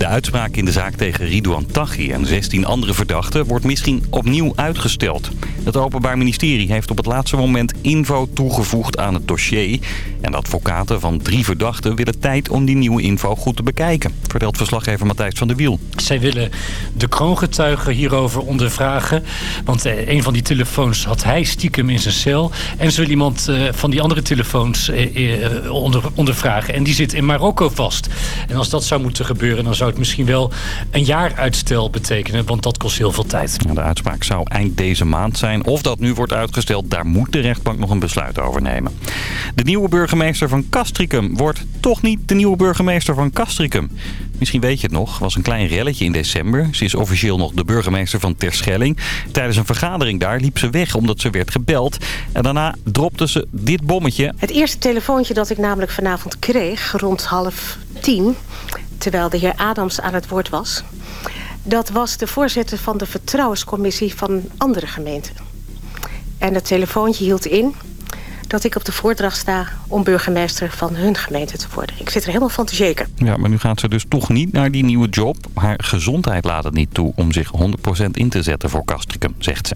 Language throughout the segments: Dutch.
De uitspraak in de zaak tegen Ridouan Taghi en 16 andere verdachten wordt misschien opnieuw uitgesteld. Het Openbaar Ministerie heeft op het laatste moment info toegevoegd aan het dossier. En advocaten van drie verdachten willen tijd om die nieuwe info goed te bekijken. Vertelt verslaggever Matthijs van der Wiel. Zij willen de kroongetuigen hierover ondervragen. Want eh, een van die telefoons had hij stiekem in zijn cel. En ze willen iemand eh, van die andere telefoons eh, onder, ondervragen. En die zit in Marokko vast. En als dat zou moeten gebeuren, dan zou het misschien wel een jaar uitstel betekenen. Want dat kost heel veel tijd. De uitspraak zou eind deze maand zijn. Of dat nu wordt uitgesteld, daar moet de rechtbank nog een besluit over nemen. De nieuwe burgemeester van Castricum wordt toch niet de nieuwe burgemeester van Castricum. Misschien weet je het nog, was een klein relletje in december. Ze is officieel nog de burgemeester van Terschelling. Tijdens een vergadering daar liep ze weg omdat ze werd gebeld. En daarna dropte ze dit bommetje. Het eerste telefoontje dat ik namelijk vanavond kreeg, rond half tien... terwijl de heer Adams aan het woord was... dat was de voorzitter van de vertrouwenscommissie van andere gemeenten. En het telefoontje hield in dat ik op de voordracht sta om burgemeester van hun gemeente te worden. Ik zit er helemaal van te zeker. Ja, maar nu gaat ze dus toch niet naar die nieuwe job. Haar gezondheid laat het niet toe om zich 100% in te zetten voor Castricum, zegt ze.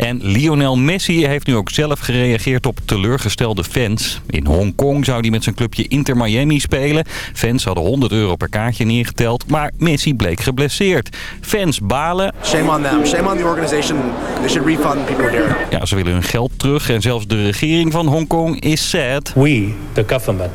En Lionel Messi heeft nu ook zelf gereageerd op teleurgestelde fans. In Hongkong zou hij met zijn clubje Inter Miami spelen. Fans hadden 100 euro per kaartje neergeteld, maar Messi bleek geblesseerd. Fans balen. Shame on them. Shame on the organization. They should refund people here. Ja, ze willen hun geld terug en zelfs de regering van Hongkong is sad. We, the government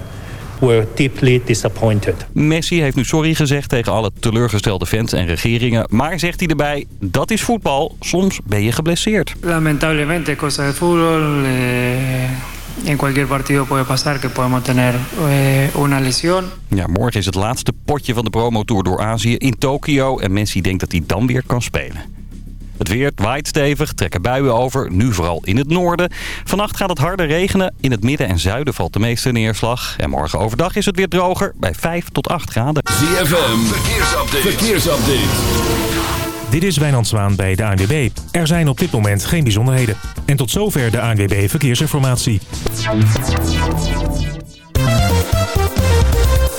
were deeply disappointed. Messi heeft nu sorry gezegd tegen alle teleurgestelde fans en regeringen. Maar zegt hij erbij, dat is voetbal. Soms ben je geblesseerd. Lamentablemente, cosa de fútbol... Eh... En cualquier partido puede pasar que podemos tener eh, una lesión. Ja, morgen is het laatste potje van de promotour door Azië in Tokio. En Messi denkt dat hij dan weer kan spelen. Het weer waait stevig, trekken buien over, nu vooral in het noorden. Vannacht gaat het harder regenen. In het midden en zuiden valt de meeste neerslag. En morgen overdag is het weer droger bij 5 tot 8 graden. ZFM, verkeersupdate. verkeersupdate. Dit is Wijnand Zwaan bij de ANWB. Er zijn op dit moment geen bijzonderheden. En tot zover de ANWB Verkeersinformatie.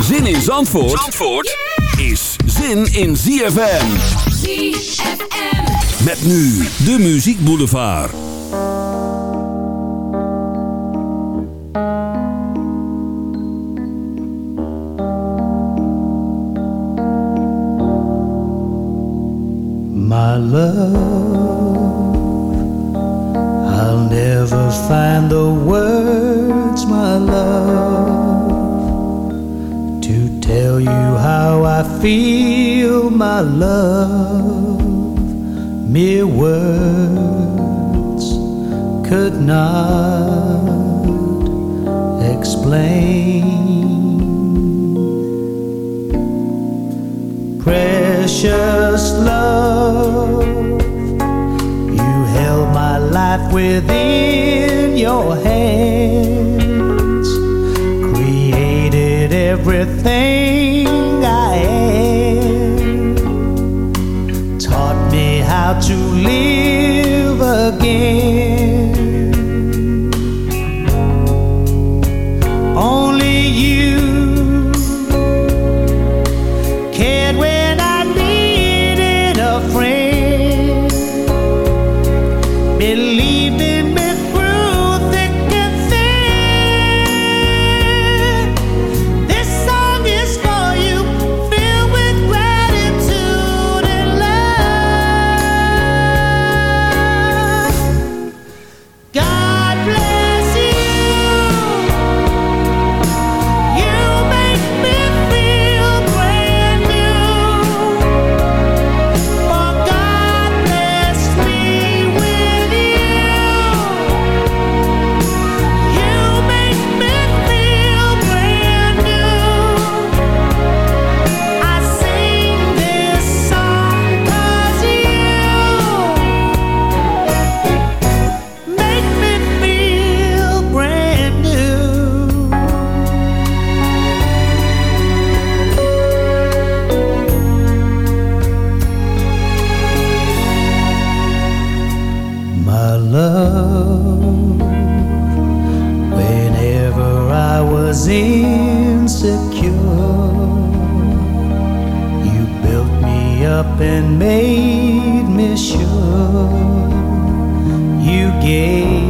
Zin in Zandvoort, Zandvoort is zin in ZFM. ZFM. Met nu de Muziek Boulevard. My love, I'll never find the words, my love, tell you how I feel, my love. Mere words could not explain. Precious love, you held my life within your hands, You gave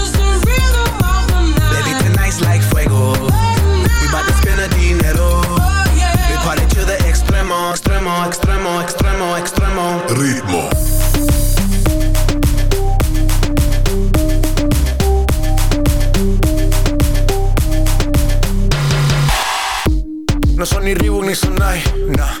Ritmo. No son ni Reebok ni Sonai, nah.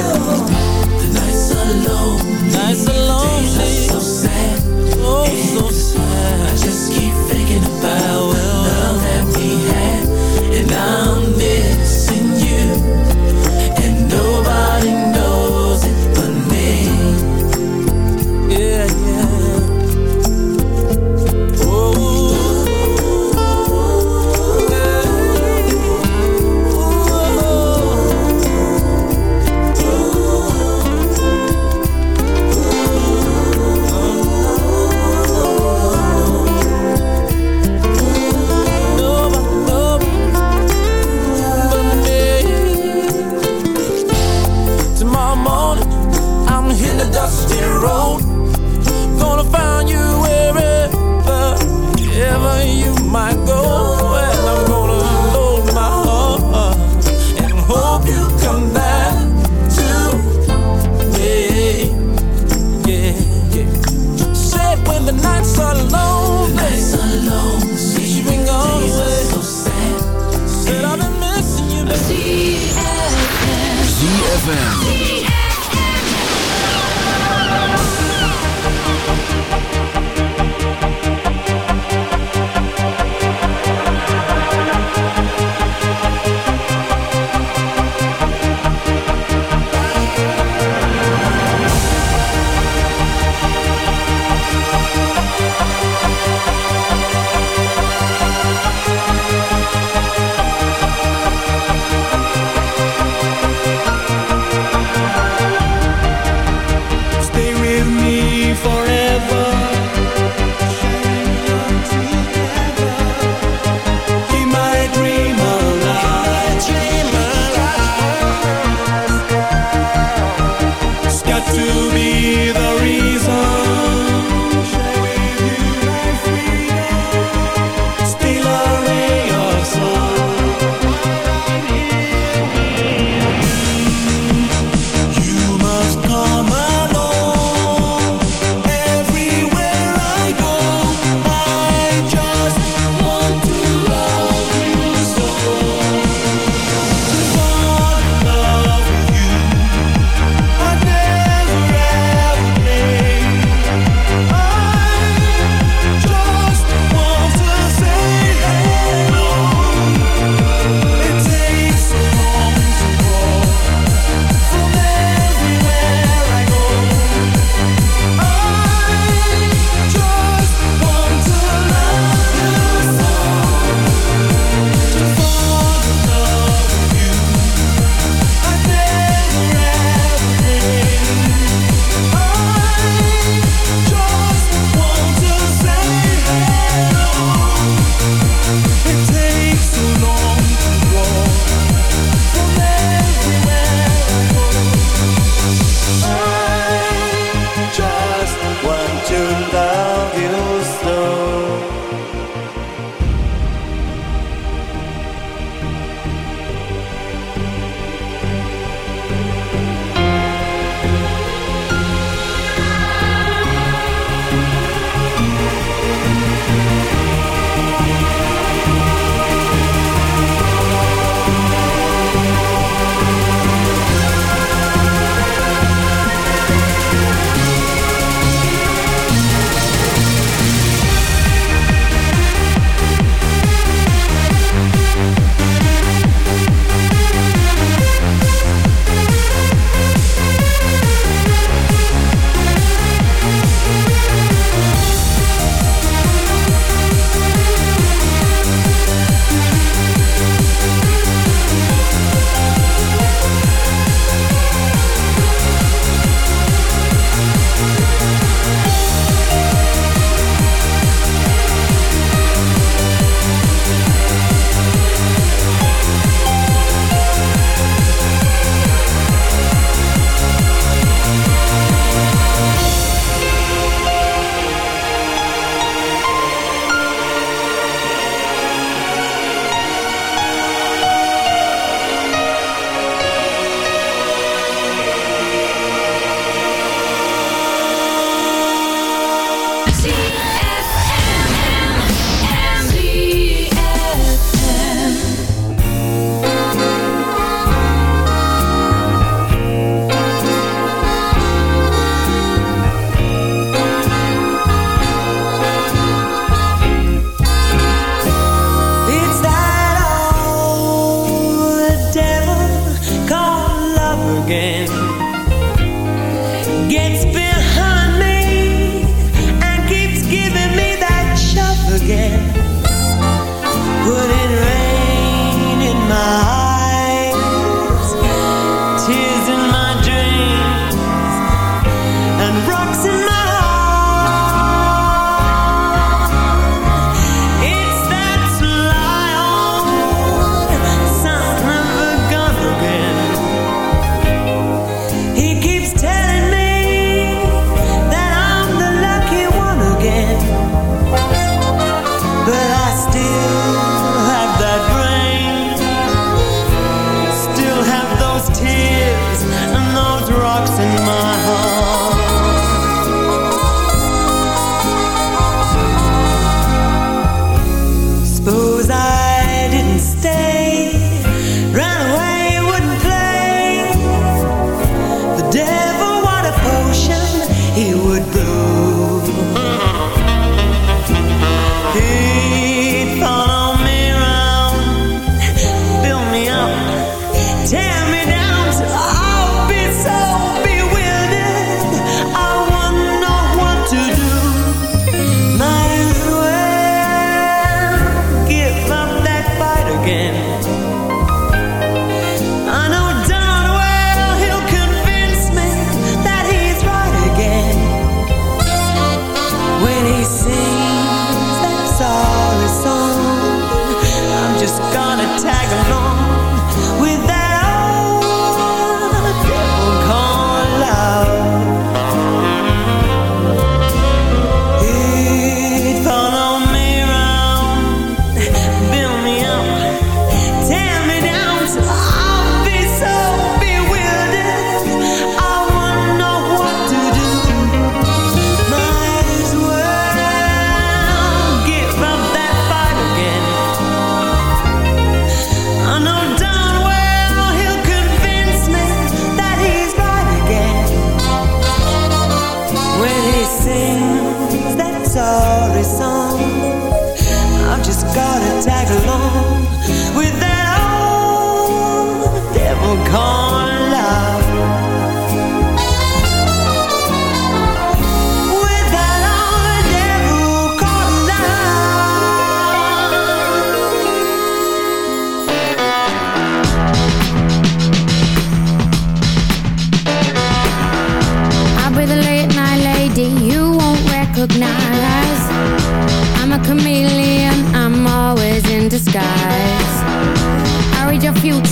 The nights Days are so sad. Oh, so sad. I just keep thinking about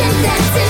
dancing, dancing.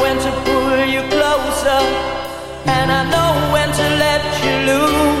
and I know when to let you lose.